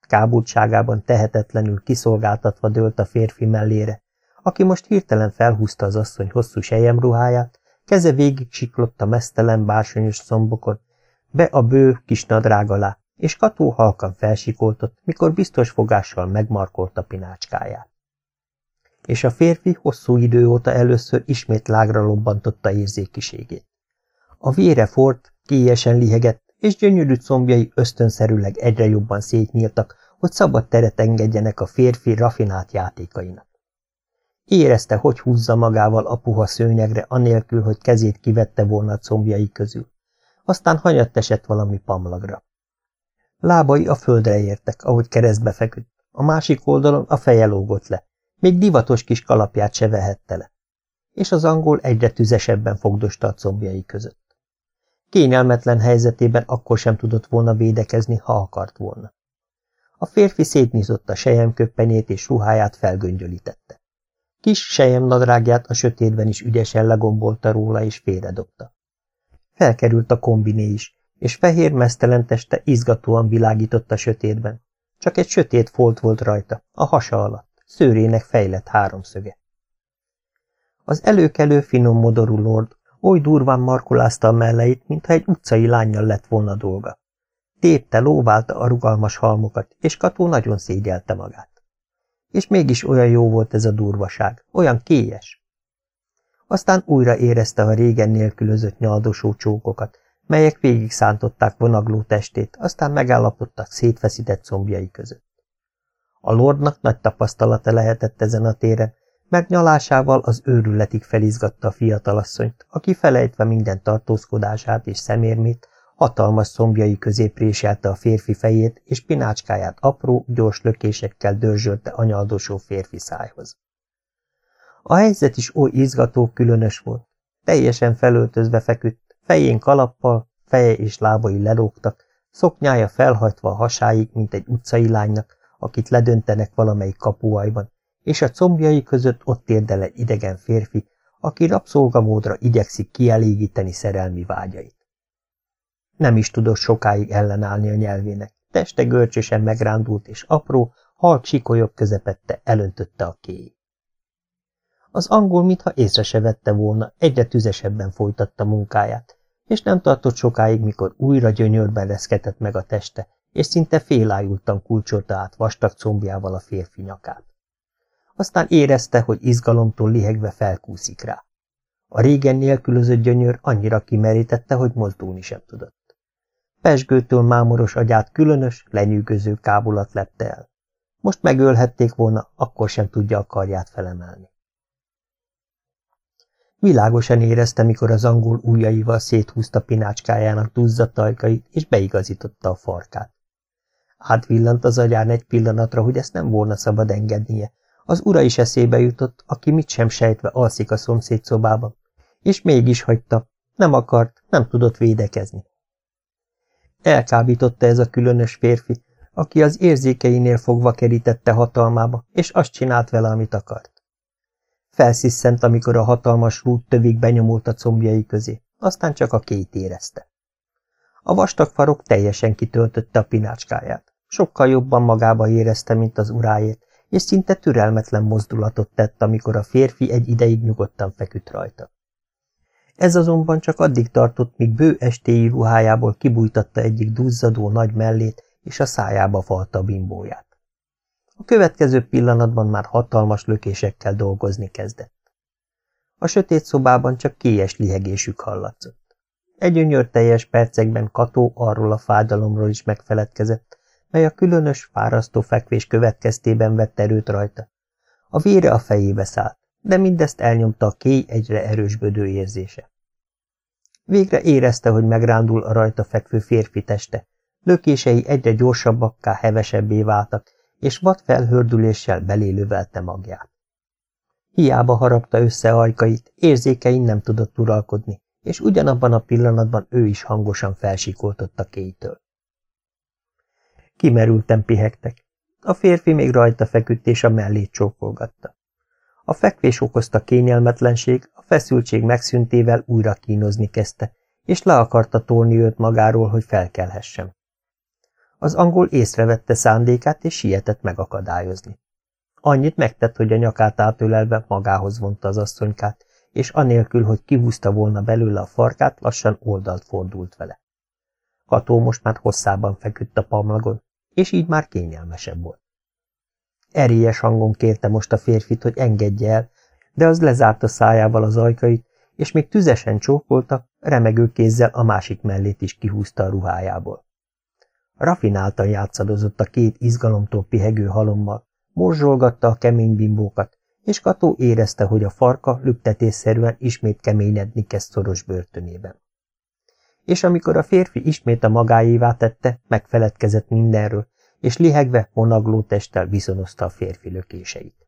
Kábultságában tehetetlenül kiszolgáltatva dőlt a férfi mellére, aki most hirtelen felhúzta az asszony hosszú sejemruháját, keze végig siklott a mesztelen bársonyos szombokon, be a bő kis nadrág alá, és Kató halkan felsikoltott, mikor biztos fogással megmarkolta pinácskáját. És a férfi hosszú idő óta először ismét lágra lobbantotta érzékiségét. A vére fort, kélyesen lihegett, és gyönyörű combjai ösztönszerűleg egyre jobban szétnyíltak, hogy szabad teret engedjenek a férfi rafinált játékainak. Érezte, hogy húzza magával a puha szőnyegre, anélkül, hogy kezét kivette volna a combjai közül. Aztán hanyatt esett valami pamlagra. Lábai a földre értek, ahogy keresztbe feküdt. A másik oldalon a feje lógott le. Még divatos kis kalapját se vehette le. És az angol egyre tüzesebben fogdosta a combjai között. Kényelmetlen helyzetében akkor sem tudott volna védekezni, ha akart volna. A férfi szétnyízott a köppenyét és ruháját felgöngyölítette. Kis sejem nadrágját a sötétben is ügyesen legombolta róla és félredobta. Felkerült a kombiné is, és fehér mesztelen teste izgatóan világított a sötétben. Csak egy sötét folt volt rajta, a hasa alatt, szőrének fejlett háromszöge. Az előkelő finom modorú lord oly durván markolázta a melleit, mintha egy utcai lányjal lett volna dolga. Tépte, lóválta a rugalmas halmokat, és Kató nagyon szégyelte magát. És mégis olyan jó volt ez a durvaság, olyan kélyes. Aztán újra érezte a régen nélkülözött nyaldosó csókokat, melyek végig szántották vonagló testét, aztán megállapodtak szétfeszített combjai között. A lordnak nagy tapasztalata lehetett ezen a téren, mert nyalásával az őrületig felizgatta a fiatalasszonyt, aki felejtve minden tartózkodását és szemérmét, hatalmas szombjai közé préselte a férfi fejét, és pinácskáját apró, gyors lökésekkel dörzsölte anyaldosó férfi szájhoz. A helyzet is oly izgató, különös volt. Teljesen felöltözve feküdt, fején kalappal, feje és lábai lelógtak, szoknyája felhajtva a hasáig, mint egy utcai lánynak, akit ledöntenek valamelyik kapuajban, és a combjai között ott érdele idegen férfi, aki rabszolgamódra igyekszik kielégíteni szerelmi vágyait. Nem is tudott sokáig ellenállni a nyelvének, teste görcsösen megrándult, és apró, halk sikolyok közepette elöntötte a kéj. Az angol, mintha észre se vette volna, egyre tüzesebben folytatta munkáját, és nem tartott sokáig, mikor újra gyönyörben reszketett meg a teste, és szinte félájultan kulcsolta át vastag combjával a férfi nyakát. Aztán érezte, hogy izgalomtól lihegve felkúszik rá. A régen nélkülözött gyönyör annyira kimerítette, hogy mozdulni sem tudott. Pesgőtől mámoros agyát különös, lenyűgöző kábulat lepte el. Most megölhették volna, akkor sem tudja a karját felemelni. Világosan érezte, mikor az angol ujjaival széthúzta pinácskájának duzzadt ajkait, és beigazította a farkát. Átvillant az agyán egy pillanatra, hogy ezt nem volna szabad engednie. Az ura is eszébe jutott, aki mit sem sejtve alszik a szomszéd szobában. És mégis hagyta. Nem akart, nem tudott védekezni. Elkábította ez a különös férfi, aki az érzékeinél fogva kerítette hatalmába, és azt csinált vele, amit akart. Felsziszent, amikor a hatalmas rút tövig benyomult a combjai közé, aztán csak a két érezte. A vastag farok teljesen kitöltötte a pinácskáját. Sokkal jobban magába érezte, mint az uráét, és szinte türelmetlen mozdulatot tett, amikor a férfi egy ideig nyugodtan feküdt rajta. Ez azonban csak addig tartott, míg bő estéi ruhájából kibújtatta egyik duzzadó nagy mellét, és a szájába falta a bimbóját. A következő pillanatban már hatalmas lökésekkel dolgozni kezdett. A sötét szobában csak kélyes lihegésük hallatszott. Egy teljes percekben Kató arról a fájdalomról is megfeledkezett, mely a különös, fárasztó fekvés következtében vett erőt rajta. A vére a fejébe szállt, de mindezt elnyomta a kéj egyre erősbödő érzése. Végre érezte, hogy megrándul a rajta fekvő férfi teste, lökései egyre gyorsabbakká, hevesebbé váltak, és vad felhördüléssel belélővelte magját. Hiába harapta össze ajkait, érzékein nem tudott uralkodni, és ugyanabban a pillanatban ő is hangosan felsikoltott a kéjtől. Kimerülten pihegtek. A férfi még rajta feküdt, és a mellét csókolgatta. A fekvés okozta kényelmetlenség, a feszültség megszüntével újra kínozni kezdte, és le akarta tolni őt magáról, hogy felkelhessen. Az angol észrevette szándékát, és sietett megakadályozni. Annyit megtett, hogy a nyakát átölelve magához vonta az asszonykát, és anélkül, hogy kihúzta volna belőle a farkát, lassan oldalt fordult vele. Kató most már hosszában feküdt a pamlagon, és így már kényelmesebb volt. Erélyes hangon kérte most a férfit, hogy engedje el, de az lezárta szájával az ajkait, és még tüzesen csókolta, remegő kézzel a másik mellét is kihúzta a ruhájából. Rafináltan játszadozott a két izgalomtól pihegő halommal, morzsolgatta a kemény bimbókat, és Kató érezte, hogy a farka lüktetésszerűen ismét keményedni kezd szoros börtönében. És amikor a férfi ismét a magáévá tette, megfeledkezett mindenről, és lihegve, monagló testtel viszonozta a férfi lökéseit.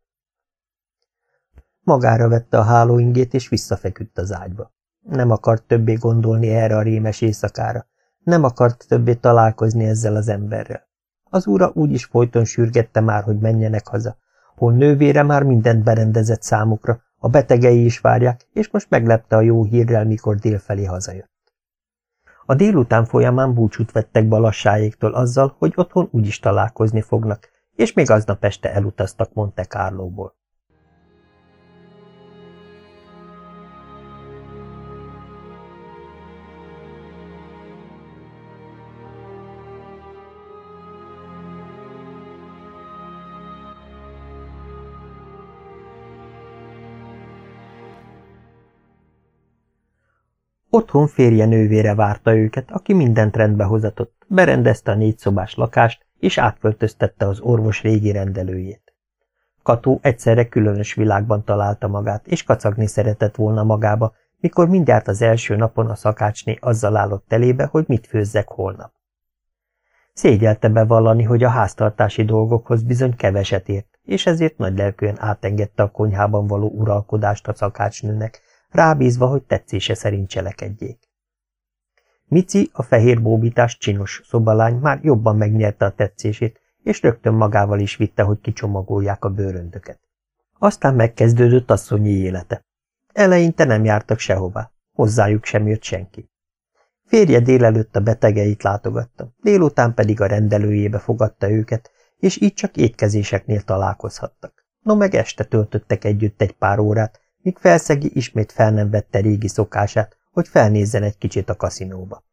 Magára vette a hálóingét, és visszafeküdt az ágyba. Nem akart többé gondolni erre a rémes éjszakára, nem akart többé találkozni ezzel az emberrel. Az úra úgy is folyton sürgette már, hogy menjenek haza, hol nővére már mindent berendezett számukra, a betegei is várják, és most meglepte a jó hírrel, mikor délfelé hazajött. A délután folyamán búcsút vettek balassáéktól azzal, hogy otthon úgyis találkozni fognak, és még aznap este elutaztak Monte Carlóból. Otthon férje nővére várta őket, aki mindent rendbe hozatott, berendezte a négyszobás lakást, és átköltöztette az orvos régi rendelőjét. Kató egyszerre különös világban találta magát, és kacagni szeretett volna magába, mikor mindjárt az első napon a szakácsné azzal állott telébe, hogy mit főzzek holnap. Szégyelte bevallani, hogy a háztartási dolgokhoz bizony keveset ért, és ezért nagy lelkűen átengedte a konyhában való uralkodást a szakácsnőnek, rábízva, hogy tetszése szerint cselekedjék. Mici, a fehér bóbítás csinos szobalány már jobban megnyerte a tetszését, és rögtön magával is vitte, hogy kicsomagolják a bőröndöket. Aztán megkezdődött asszonyi élete. Eleinte nem jártak sehová, hozzájuk sem jött senki. Férje délelőtt a betegeit látogatta, délután pedig a rendelőjébe fogadta őket, és így csak étkezéseknél találkozhattak. No meg este töltöttek együtt egy pár órát, míg felszegi ismét fel nem vette régi szokását, hogy felnézzen egy kicsit a kaszinóba.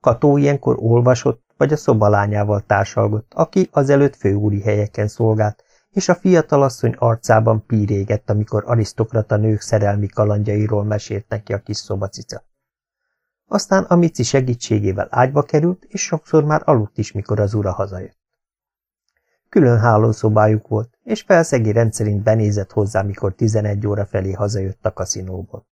Kató ilyenkor olvasott, vagy a szobalányával társalgott, aki azelőtt főúri helyeken szolgált, és a fiatalasszony arcában pírégett, amikor arisztokrata nők szerelmi kalandjairól mesélt neki a kis szobacica. Aztán a Mici segítségével ágyba került, és sokszor már aludt is, mikor az ura hazajött. Külön hálószobájuk volt, és felszegi rendszerint benézett hozzá, mikor 11 óra felé hazajött a kaszinóból.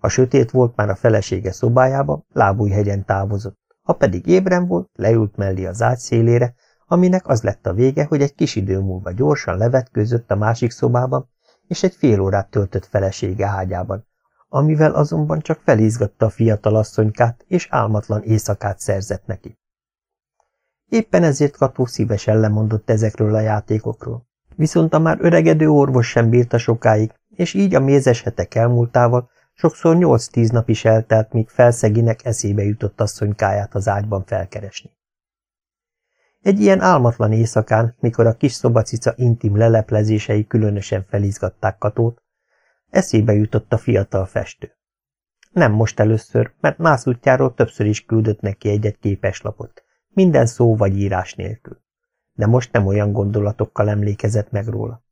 A sötét volt már a felesége szobájába, lábújhegyen távozott, ha pedig ébren volt, leült mellé az ágy szélére, aminek az lett a vége, hogy egy kis idő múlva gyorsan levetkőzött a másik szobában, és egy fél órát töltött felesége ágyában, amivel azonban csak felizgatta a fiatal asszonykát, és álmatlan éjszakát szerzett neki. Éppen ezért Kató szívesen lemondott ezekről a játékokról. Viszont a már öregedő orvos sem bírta sokáig, és így a mézes hetek elmúltával sokszor nyolc-tíz nap is eltelt, míg felszeginek eszébe jutott asszonykáját az ágyban felkeresni. Egy ilyen álmatlan éjszakán, mikor a kis szobacica intim leleplezései különösen felizgatták Katót, eszébe jutott a fiatal festő. Nem most először, mert nászútjáról többször is küldött neki egy-egy képeslapot, minden szó vagy írás nélkül. De most nem olyan gondolatokkal emlékezett meg róla.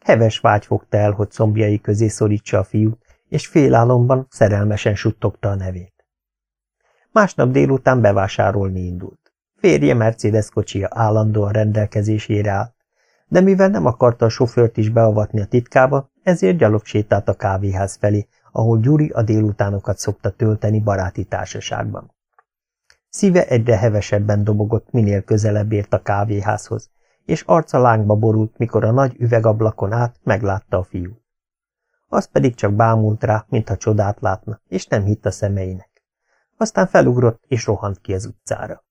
Heves vágy fogta el, hogy szombjai közé szorítsa a fiút, és félálomban szerelmesen suttogta a nevét. Másnap délután bevásárolni indult. Férje Mercedes kocsia állandóan rendelkezésére állt, de mivel nem akarta a sofőrt is beavatni a titkába, ezért gyalog sétált a kávéház felé, ahol Gyuri a délutánokat szokta tölteni baráti társaságban. Szíve egyre hevesebben dobogott, minél közelebb ért a kávéházhoz, és arca lángba borult, mikor a nagy üvegablakon át meglátta a fiút. Az pedig csak bámult rá, mintha csodát látna, és nem hitt a szemeinek. Aztán felugrott, és rohant ki az utcára.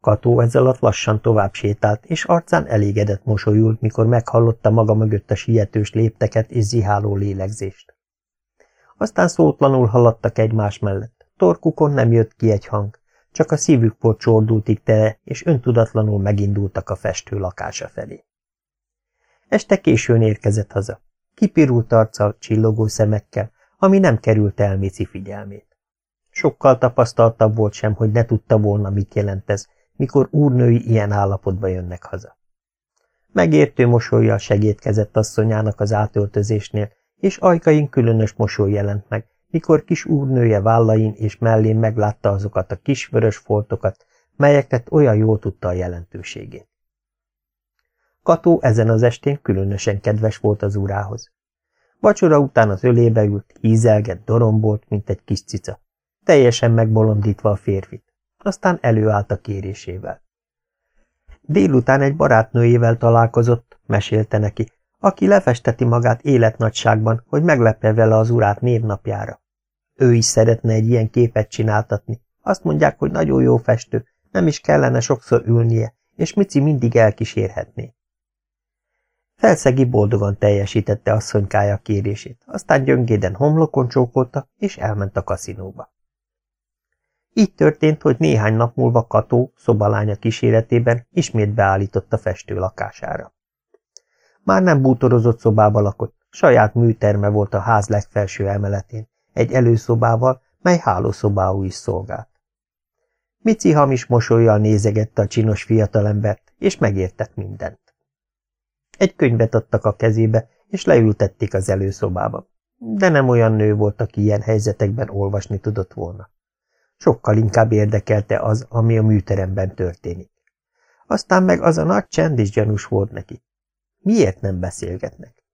Kató ezzel alatt lassan tovább sétált, és arcán elégedett mosolyult, mikor meghallotta maga mögött a sietős lépteket és ziháló lélegzést. Aztán szótlanul haladtak egymás mellett. Torkukon nem jött ki egy hang, csak a szívük volt csordultig tele, és öntudatlanul megindultak a festő lakása felé. Este későn érkezett haza. Kipirult arccal, csillogó szemekkel, ami nem került el Mici figyelmét. Sokkal tapasztaltabb volt sem, hogy ne tudta volna, mit jelent ez, mikor úrnői ilyen állapotba jönnek haza. Megértő mosolyjal segítkezett asszonyának az átöltözésnél, és ajkain különös mosoly jelent meg, mikor kis úrnője vállain és mellén meglátta azokat a kis vörös foltokat, melyeket olyan jól tudta a jelentőségét. Kató ezen az estén különösen kedves volt az urához. Vacsora után az ölébe ült, ízelgett, dorombolt, mint egy kis cica, teljesen megbolondítva a férfit. Aztán előállt a kérésével. Délután egy barátnőjével találkozott, mesélte neki, aki lefesteti magát életnagyságban, hogy meglepje vele az urát névnapjára. Ő is szeretne egy ilyen képet csináltatni. Azt mondják, hogy nagyon jó festő, nem is kellene sokszor ülnie, és Mici mindig elkísérhetné. Felszegi boldogan teljesítette asszonykája kérését, aztán gyöngéden homlokon csókolta, és elment a kaszinóba. Így történt, hogy néhány nap múlva Kató, szobalánya kíséretében ismét beállított festő lakására. Már nem bútorozott szobába lakott, saját műterme volt a ház legfelső emeletén, egy előszobával, mely hálószobául is szolgált. Mici hamis mosolyjal nézegette a csinos fiatalembert, és megértett mindent. Egy könyvet adtak a kezébe, és leültették az előszobába. De nem olyan nő volt, aki ilyen helyzetekben olvasni tudott volna. Sokkal inkább érdekelte az, ami a műteremben történik. Aztán meg az a nagy csend is gyanús volt neki. Miért nem beszélgetnek?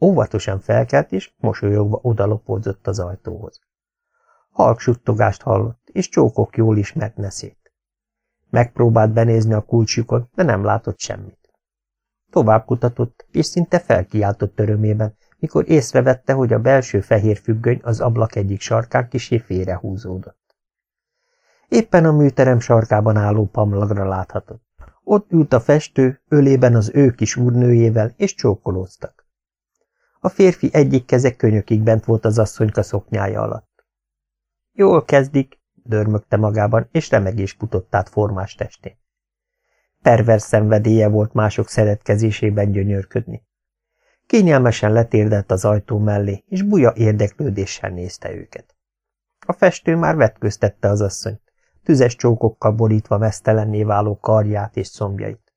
Óvatosan felkelt, és mosolyogva odalopódzott az ajtóhoz. Halk suttogást hallott, és csókok jól ismert neszét. Megpróbált benézni a kulcsukon, de nem látott semmit. Tovább kutatott, és szinte felkiáltott örömében, mikor észrevette, hogy a belső fehér függöny az ablak egyik sarkán kisé félrehúzódott. Éppen a műterem sarkában álló pamlagra láthatott. Ott ült a festő, ölében az ő kis úrnőjével, és csókolóztak. A férfi egyik keze könyökig bent volt az asszonyka szoknyája alatt. Jól kezdik, dörmögte magában, és remegés futott át formás testén. Pervers szenvedélye volt mások szeretkezésében gyönyörködni. Kényelmesen letérdett az ajtó mellé, és buja érdeklődéssel nézte őket. A festő már vetköztette az asszonyt, tüzes csókokkal borítva vesztelenné váló karját és szombjait.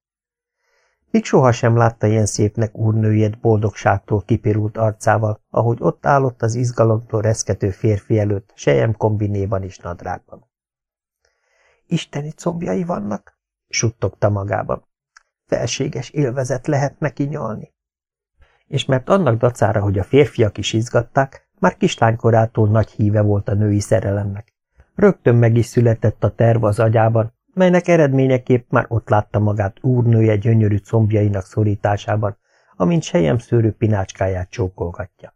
Míg sohasem látta ilyen szépnek úrnőjét boldogságtól kipirult arcával, ahogy ott állott az izgalomtól reszkető férfi előtt, sejem kombinéban és nadrágban. Isteni combjai vannak? suttogta magában. Felséges élvezet lehet neki nyalni. És mert annak dacára, hogy a férfiak is izgatták, már kislánykorától nagy híve volt a női szerelemnek. Rögtön meg is született a terv az agyában, melynek eredményeképp már ott látta magát úrnője gyönyörű combjainak szorításában, amint szőrű pinácskáját csókolgatja.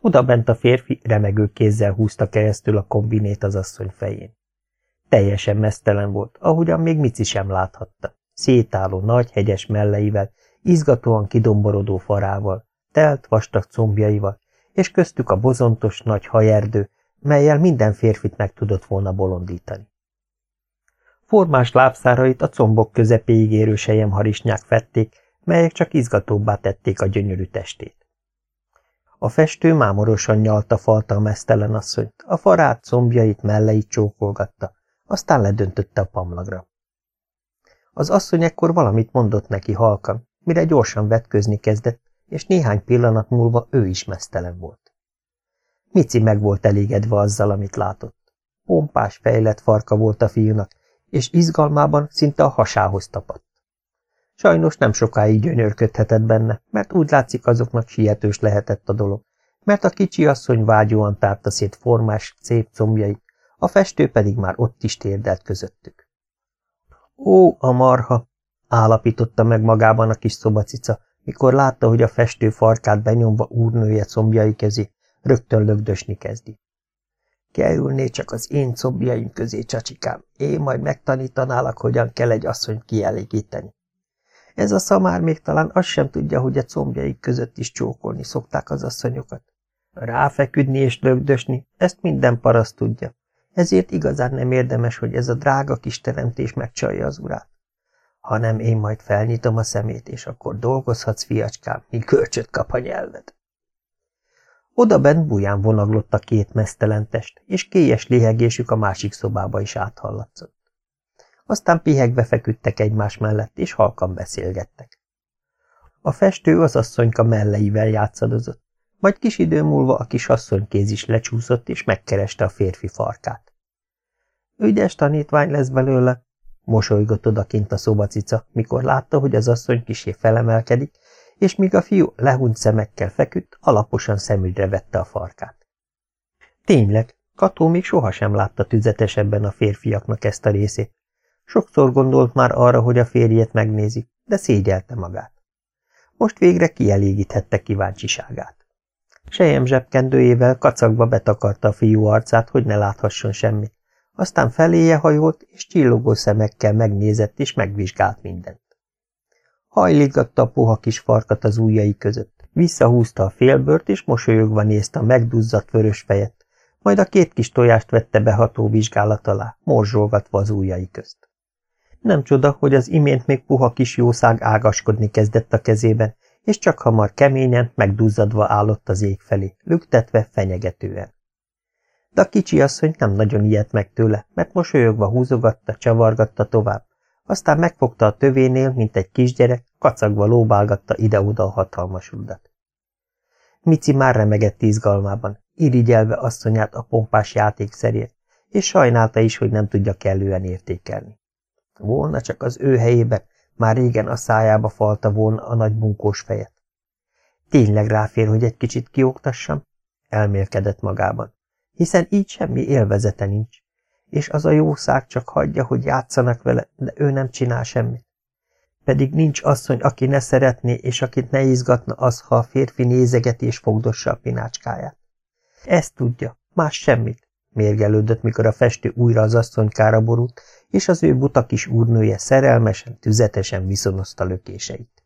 Oda bent a férfi remegő kézzel húzta keresztül a kombinét az asszony fején. Teljesen mesztelen volt, ahogyan még Mici sem láthatta. Szétálló nagy hegyes melleivel, izgatóan kidomborodó farával, telt vastag combjaival, és köztük a bozontos nagy hajerdő, melyel minden férfit meg tudott volna bolondítani. Formás lábszárait a combok közepéig érő harisnyák fették, melyek csak izgatóbbá tették a gyönyörű testét. A festő mámorosan nyalta falta a mesztelen asszonyt, a farát, combjait, melleit csókolgatta, aztán ledöntötte a pamlagra. Az asszony ekkor valamit mondott neki halkan, mire gyorsan vetközni kezdett, és néhány pillanat múlva ő is mesztelen volt. Mici meg volt elégedve azzal, amit látott. Pompás, fejlett farka volt a fiúnak, és izgalmában szinte a hasához tapadt. Sajnos nem sokáig gyönyörködhetett benne, mert úgy látszik azoknak sietős lehetett a dolog, mert a kicsi asszony vágyóan tárta szét formás, szép combjait, a festő pedig már ott is térdelt közöttük. Ó, a marha! állapította meg magában a kis szobacica, mikor látta, hogy a festő farkát benyomva úrnője combjai közé rögtön lögdösni kezdi. Kerülné csak az én combjaim közé, csacsikám, én majd megtanítanálak, hogyan kell egy asszonyt kielégíteni. Ez a szamár még talán azt sem tudja, hogy a combjaik között is csókolni szokták az asszonyokat. Ráfeküdni és lögdösni, ezt minden paraszt tudja. Ezért igazán nem érdemes, hogy ez a drága kis teremtés megcsalja az urát. Hanem én majd felnyitom a szemét, és akkor dolgozhatsz, fiacskám, míg kölcsöt kap a nyelved. Oda bent buján vonaglott a két mesztelen test, és kélyes léhegésük a másik szobába is áthallatszott. Aztán pihegve feküdtek egymás mellett, és halkan beszélgettek. A festő az asszonyka melleivel játszadozott, majd kis idő múlva a kis asszonykéz is lecsúszott, és megkereste a férfi farkát. Ügyes tanítvány lesz belőle, mosolygott odakint a szobacica, mikor látta, hogy az asszony kisé felemelkedik, és míg a fiú lehunyt szemekkel feküdt, alaposan szemügyre vette a farkát. Tényleg, Kató még sohasem látta tüzetesebben a férfiaknak ezt a részét. Sokszor gondolt már arra, hogy a férjét megnézi, de szégyelte magát. Most végre kielégíthette kíváncsiságát. Sejem zsebkendőjével kacagba betakarta a fiú arcát, hogy ne láthasson semmit. Aztán feléje hajolt, és csillogó szemekkel megnézett és megvizsgált mindent. Hajlígatta a puha kis farkat az ujjai között, visszahúzta a félbört, és mosolyogva nézte a megduzzadt vörös fejet, majd a két kis tojást vette be ható vizsgálat alá, morzsolgatva az ujjai közt. Nem csoda, hogy az imént még puha kis jószág ágaskodni kezdett a kezében, és csak hamar keményen, megduzzadva állott az ég felé, lüktetve, fenyegetően. De a kicsi asszony nem nagyon ilyet meg tőle, mert mosolyogva húzogatta, csavargatta tovább, aztán megfogta a tövénél, mint egy kisgyerek, kacagva lóbálgatta ide-oda a hatalmas rudat. Mici már remegett izgalmában, irigyelve asszonyát a pompás játékszerért, és sajnálta is, hogy nem tudja kellően értékelni. Volna csak az ő helyében, már régen a szájába falta volna a nagy bunkós fejet. Tényleg ráfér, hogy egy kicsit kioktassam? Elmélkedett magában, hiszen így semmi élvezete nincs és az a jószág csak hagyja, hogy játszanak vele, de ő nem csinál semmit. Pedig nincs asszony, aki ne szeretné, és akit ne izgatna az, ha a férfi nézegeti és fogdossa a pinácskáját. Ezt tudja, más semmit, mérgelődött, mikor a festő újra az asszonykára borult, és az ő buta kis úrnője szerelmesen, tüzetesen viszonozta lökéseit.